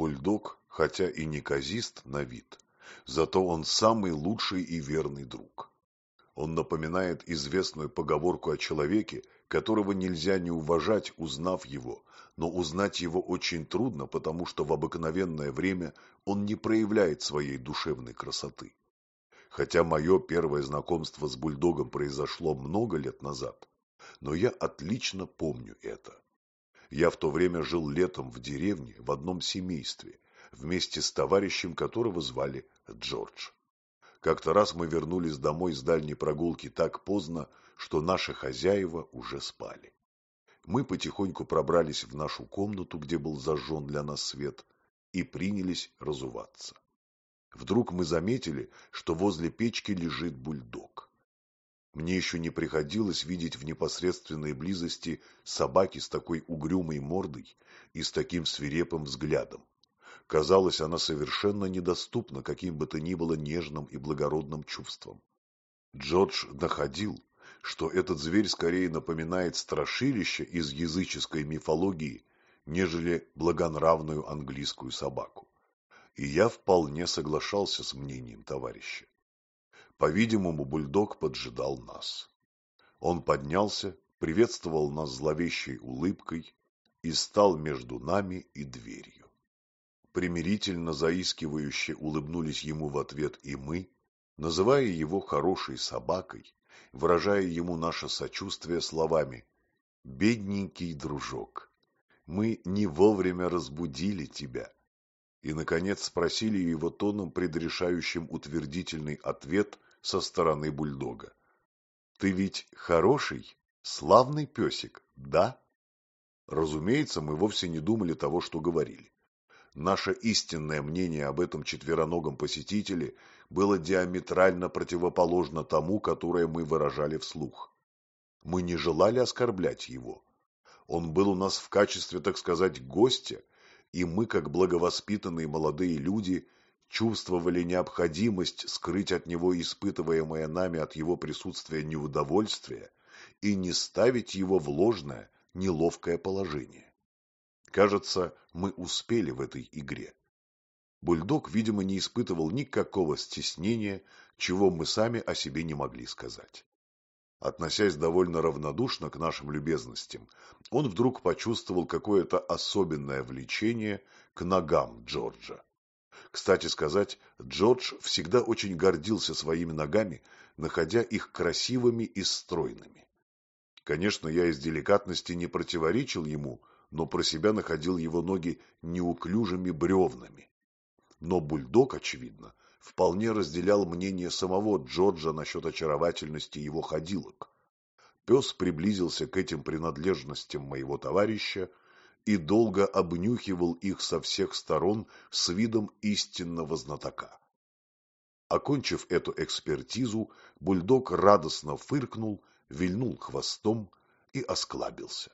Бульдог, хотя и неказист на вид, зато он самый лучший и верный друг. Он напоминает известную поговорку о человеке, которого нельзя не уважать, узнав его, но узнать его очень трудно, потому что в обыкновенное время он не проявляет своей душевной красоты. Хотя мое первое знакомство с бульдогом произошло много лет назад, но я отлично помню это. Я в то время жил летом в деревне в одном семействе, вместе с товарищем, которого звали Джордж. Как-то раз мы вернулись домой с дальней прогулки так поздно, что наши хозяева уже спали. Мы потихоньку пробрались в нашу комнату, где был зажжен для нас свет, и принялись разуваться. Вдруг мы заметили, что возле печки лежит бульдог. Мне еще не приходилось видеть в непосредственной близости собаки с такой угрюмой мордой и с таким свирепым взглядом. Казалось, она совершенно недоступна каким бы то ни было нежным и благородным чувствам. Джордж находил, что этот зверь скорее напоминает страшилище из языческой мифологии, нежели благонравную английскую собаку. И я вполне соглашался с мнением товарища. По-видимому, бульдог поджидал нас. Он поднялся, приветствовал нас зловещей улыбкой и стал между нами и дверью. Примирительно заискивающе улыбнулись ему в ответ и мы, называя его хорошей собакой, выражая ему наше сочувствие словами «Бедненький дружок, мы не вовремя разбудили тебя». И, наконец, спросили его тоном, предрешающим утвердительный ответ – со стороны бульдога. «Ты ведь хороший, славный песик, да?» Разумеется, мы вовсе не думали того, что говорили. Наше истинное мнение об этом четвероногом посетителе было диаметрально противоположно тому, которое мы выражали вслух. Мы не желали оскорблять его. Он был у нас в качестве, так сказать, гостя, и мы, как благовоспитанные молодые люди, чувствовали необходимость скрыть от него испытываемое нами от его присутствия неудовольствие и не ставить его в ложное, неловкое положение. Кажется, мы успели в этой игре. Бульдог, видимо, не испытывал никакого стеснения, чего мы сами о себе не могли сказать. Относясь довольно равнодушно к нашим любезностям, он вдруг почувствовал какое-то особенное влечение к ногам Джорджа. Кстати сказать, Джордж всегда очень гордился своими ногами, находя их красивыми и стройными. Конечно, я из деликатности не противоречил ему, но про себя находил его ноги неуклюжими бревнами. Но бульдог, очевидно, вполне разделял мнение самого Джорджа насчет очаровательности его ходилок. Пес приблизился к этим принадлежностям моего товарища и долго обнюхивал их со всех сторон с видом истинного знатока. Окончив эту экспертизу, бульдог радостно фыркнул, вильнул хвостом и осклабился.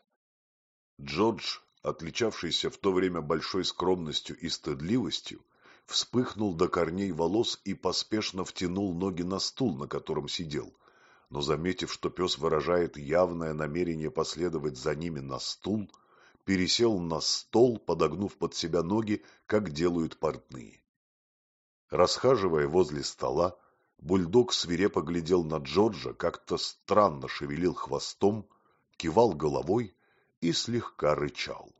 Джордж, отличавшийся в то время большой скромностью и стыдливостью, вспыхнул до корней волос и поспешно втянул ноги на стул, на котором сидел, но, заметив, что пес выражает явное намерение последовать за ними на стул, пересел на стол, подогнув под себя ноги, как делают портные. Расхаживая возле стола, бульдог свирепо глядел на Джорджа, как-то странно шевелил хвостом, кивал головой и слегка рычал.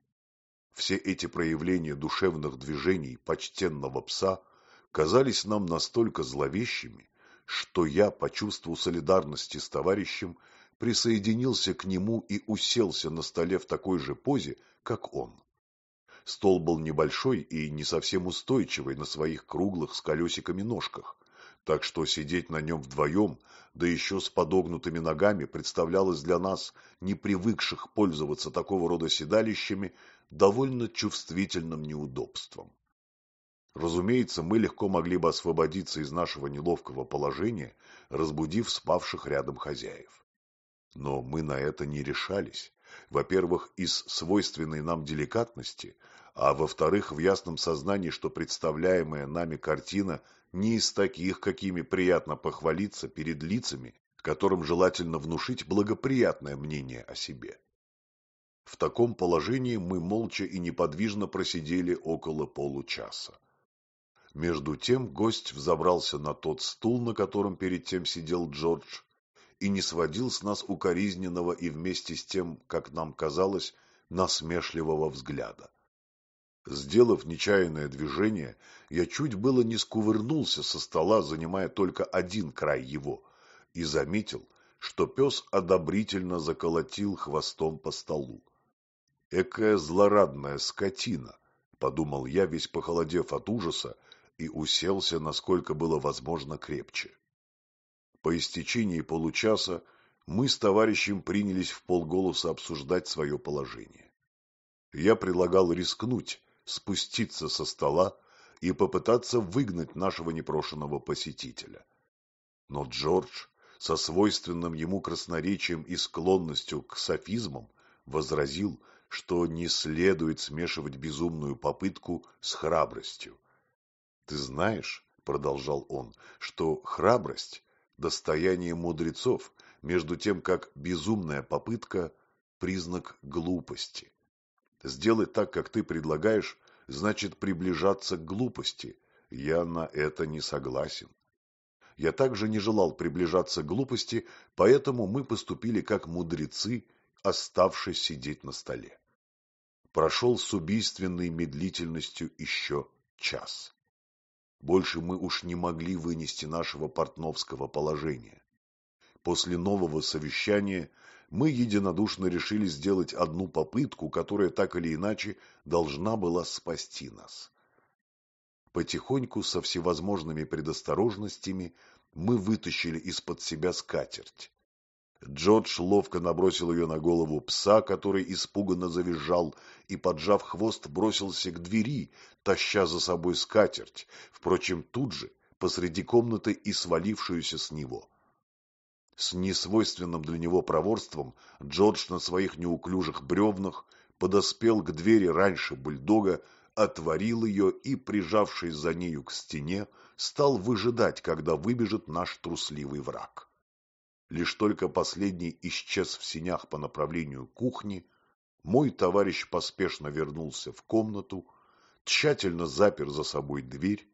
Все эти проявления душевных движений почтенного пса казались нам настолько зловещими, что я, по чувству солидарности с товарищем, присоединился к нему и уселся на столе в такой же позе, как он. Стол был небольшой и не совсем устойчивый на своих круглых с колесиками ножках, так что сидеть на нем вдвоем, да еще с подогнутыми ногами, представлялось для нас, не привыкших пользоваться такого рода седалищами, довольно чувствительным неудобством. Разумеется, мы легко могли бы освободиться из нашего неловкого положения, разбудив спавших рядом хозяев. Но мы на это не решались. Во-первых, из свойственной нам деликатности, а во-вторых, в ясном сознании, что представляемая нами картина не из таких, какими приятно похвалиться перед лицами, которым желательно внушить благоприятное мнение о себе. В таком положении мы молча и неподвижно просидели около получаса. Между тем гость взобрался на тот стул, на котором перед тем сидел Джордж, и не сводил с нас укоризненного и вместе с тем, как нам казалось, насмешливого взгляда. Сделав нечаянное движение, я чуть было не скувырнулся со стола, занимая только один край его, и заметил, что пес одобрительно заколотил хвостом по столу. «Экая злорадная скотина!» — подумал я, весь похолодев от ужаса, и уселся, насколько было возможно, крепче. По истечении получаса мы с товарищем принялись в полголоса обсуждать свое положение. Я предлагал рискнуть, спуститься со стола и попытаться выгнать нашего непрошенного посетителя. Но Джордж, со свойственным ему красноречием и склонностью к софизмам, возразил, что не следует смешивать безумную попытку с храбростью. «Ты знаешь, — продолжал он, — что храбрость — достояние мудрецов, между тем как безумная попытка — признак глупости. Сделать так, как ты предлагаешь, значит приближаться к глупости. Я на это не согласен. Я также не желал приближаться к глупости, поэтому мы поступили как мудрецы, оставшись сидеть на столе прошел с убийственной медлительностью еще час. Больше мы уж не могли вынести нашего портновского положения. После нового совещания мы единодушно решили сделать одну попытку, которая так или иначе должна была спасти нас. Потихоньку, со всевозможными предосторожностями, мы вытащили из-под себя скатерть. Джордж ловко набросил ее на голову пса, который испуганно завизжал, и, поджав хвост, бросился к двери, таща за собой скатерть, впрочем, тут же, посреди комнаты и свалившуюся с него. С несвойственным для него проворством Джордж на своих неуклюжих бревнах подоспел к двери раньше бульдога, отворил ее и, прижавшись за нею к стене, стал выжидать, когда выбежит наш трусливый враг. Лишь только последний исчез в синях по направлению кухни, мой товарищ поспешно вернулся в комнату, тщательно запер за собой дверь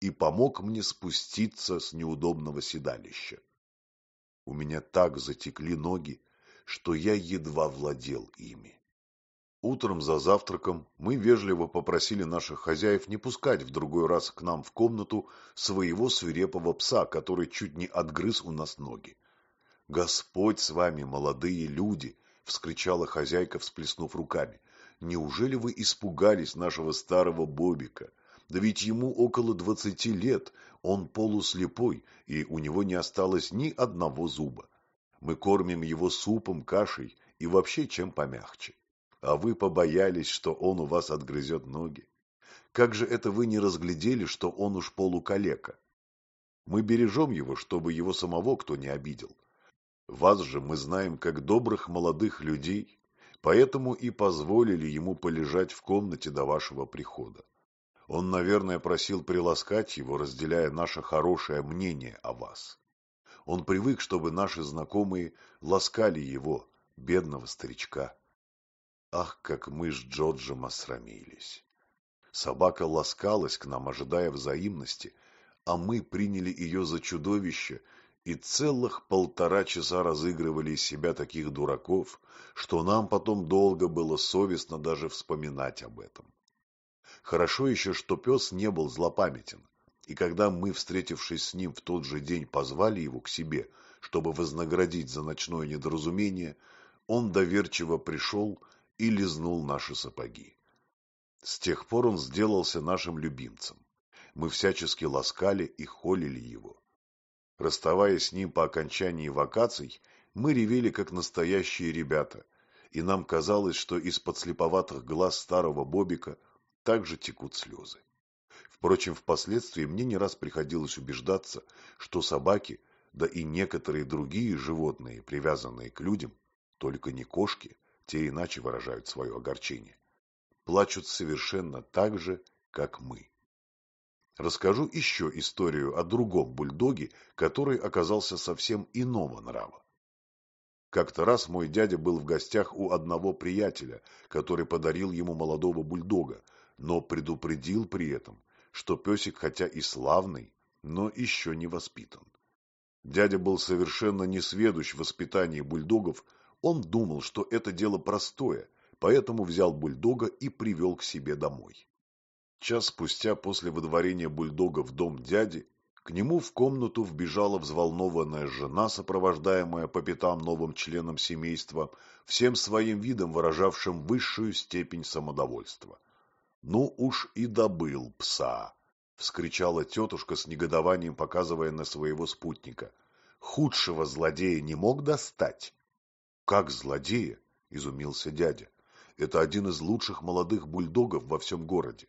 и помог мне спуститься с неудобного седалища. У меня так затекли ноги, что я едва владел ими. Утром за завтраком мы вежливо попросили наших хозяев не пускать в другой раз к нам в комнату своего свирепого пса, который чуть не отгрыз у нас ноги. «Господь с вами, молодые люди!» — вскричала хозяйка, всплеснув руками. «Неужели вы испугались нашего старого Бобика? Да ведь ему около двадцати лет, он полуслепой, и у него не осталось ни одного зуба. Мы кормим его супом, кашей и вообще чем помягче. А вы побоялись, что он у вас отгрызет ноги. Как же это вы не разглядели, что он уж полукалека? Мы бережем его, чтобы его самого кто не обидел. Вас же мы знаем как добрых молодых людей, поэтому и позволили ему полежать в комнате до вашего прихода. Он, наверное, просил приласкать его, разделяя наше хорошее мнение о вас. Он привык, чтобы наши знакомые ласкали его, бедного старичка. Ах, как мы с Джорджем осрамились! Собака ласкалась к нам, ожидая взаимности, а мы приняли ее за чудовище и целых полтора часа разыгрывали из себя таких дураков, что нам потом долго было совестно даже вспоминать об этом. Хорошо еще, что пес не был злопамятен, и когда мы, встретившись с ним в тот же день, позвали его к себе, чтобы вознаградить за ночное недоразумение, он доверчиво пришел и лизнул наши сапоги. С тех пор он сделался нашим любимцем. Мы всячески ласкали и холили его. Расставаясь с ним по окончании вакаций, мы ревели, как настоящие ребята, и нам казалось, что из подслеповатых глаз старого Бобика также текут слезы. Впрочем, впоследствии мне не раз приходилось убеждаться, что собаки, да и некоторые другие животные, привязанные к людям, только не кошки, те иначе выражают свое огорчение, плачут совершенно так же, как мы. Расскажу еще историю о другом бульдоге, который оказался совсем иного нрава. Как-то раз мой дядя был в гостях у одного приятеля, который подарил ему молодого бульдога, но предупредил при этом, что песик хотя и славный, но еще не воспитан. Дядя был совершенно несведущ в воспитании бульдогов, он думал, что это дело простое, поэтому взял бульдога и привел к себе домой. Час спустя после выдворения бульдога в дом дяди, к нему в комнату вбежала взволнованная жена, сопровождаемая по пятам новым членом семейства, всем своим видом выражавшим высшую степень самодовольства. «Ну уж и добыл пса!» — вскричала тетушка с негодованием, показывая на своего спутника. «Худшего злодея не мог достать?» «Как злодея?» — изумился дядя. «Это один из лучших молодых бульдогов во всем городе.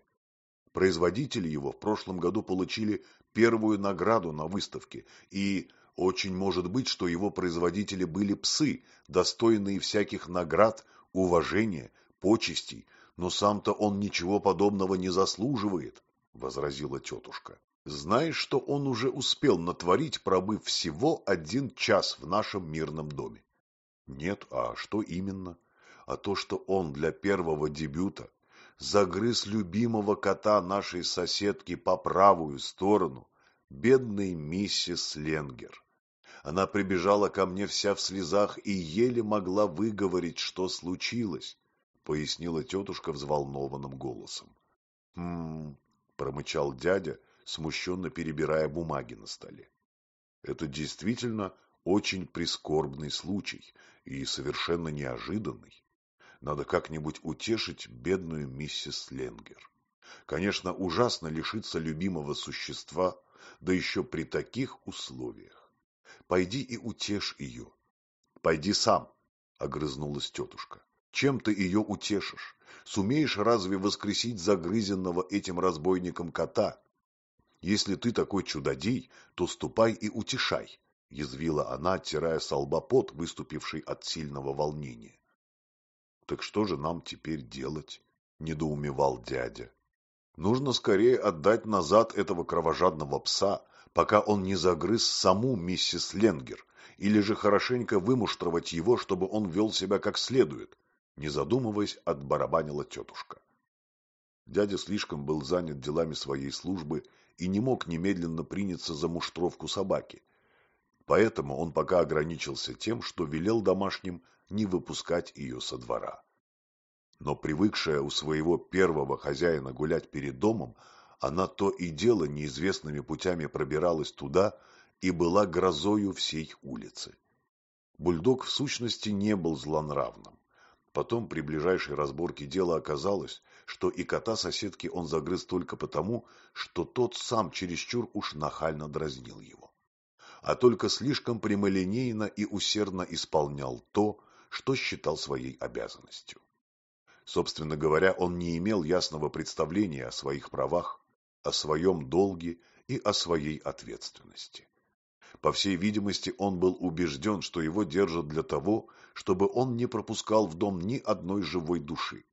Производители его в прошлом году получили первую награду на выставке, и очень может быть, что его производители были псы, достойные всяких наград, уважения, почестей, но сам-то он ничего подобного не заслуживает возразила тетушка. Знаешь, что он уже успел натворить, пробыв всего один час в нашем мирном доме? Нет, а что именно? А то, что он для первого дебюта загрыз любимого кота нашей соседки по правую сторону, бедной миссис Ленгер. Она прибежала ко мне вся в слезах и еле могла выговорить, что случилось, пояснила тетушка взволнованным голосом. Хм, промычал дядя, смущенно перебирая бумаги на столе. Это действительно очень прискорбный случай и совершенно неожиданный. Надо как-нибудь утешить бедную миссис Ленгер. Конечно, ужасно лишиться любимого существа, да еще при таких условиях. Пойди и утешь ее. Пойди сам, — огрызнулась тетушка. Чем ты ее утешишь? Сумеешь разве воскресить загрызенного этим разбойником кота? Если ты такой чудодей, то ступай и утешай, — язвила она, оттирая со лба пот, выступивший от сильного волнения. — Так что же нам теперь делать? — недоумевал дядя. — Нужно скорее отдать назад этого кровожадного пса, пока он не загрыз саму миссис Ленгер, или же хорошенько вымуштровать его, чтобы он вел себя как следует, не задумываясь, отбарабанила тетушка. Дядя слишком был занят делами своей службы и не мог немедленно приняться за муштровку собаки. Поэтому он пока ограничился тем, что велел домашним не выпускать ее со двора. Но привыкшая у своего первого хозяина гулять перед домом, она то и дело неизвестными путями пробиралась туда и была грозою всей улицы. Бульдог в сущности не был злонравным. Потом при ближайшей разборке дела оказалось, что и кота соседки он загрыз только потому, что тот сам чересчур уж нахально дразнил его. А только слишком прямолинейно и усердно исполнял то, что считал своей обязанностью. Собственно говоря, он не имел ясного представления о своих правах, о своем долге и о своей ответственности. По всей видимости, он был убежден, что его держат для того, чтобы он не пропускал в дом ни одной живой души.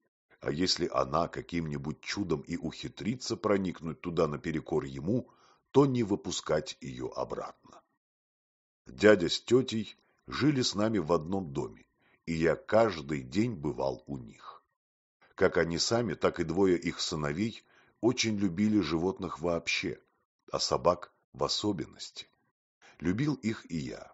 А если она каким-нибудь чудом и ухитрится проникнуть туда наперекор ему, то не выпускать ее обратно. Дядя с тетей жили с нами в одном доме, и я каждый день бывал у них. Как они сами, так и двое их сыновей очень любили животных вообще, а собак в особенности. Любил их и я.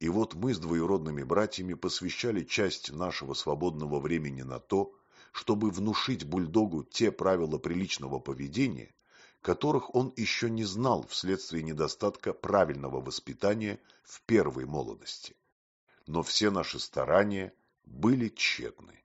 И вот мы с двоюродными братьями посвящали часть нашего свободного времени на то, чтобы внушить бульдогу те правила приличного поведения, которых он еще не знал вследствие недостатка правильного воспитания в первой молодости. Но все наши старания были тщетны.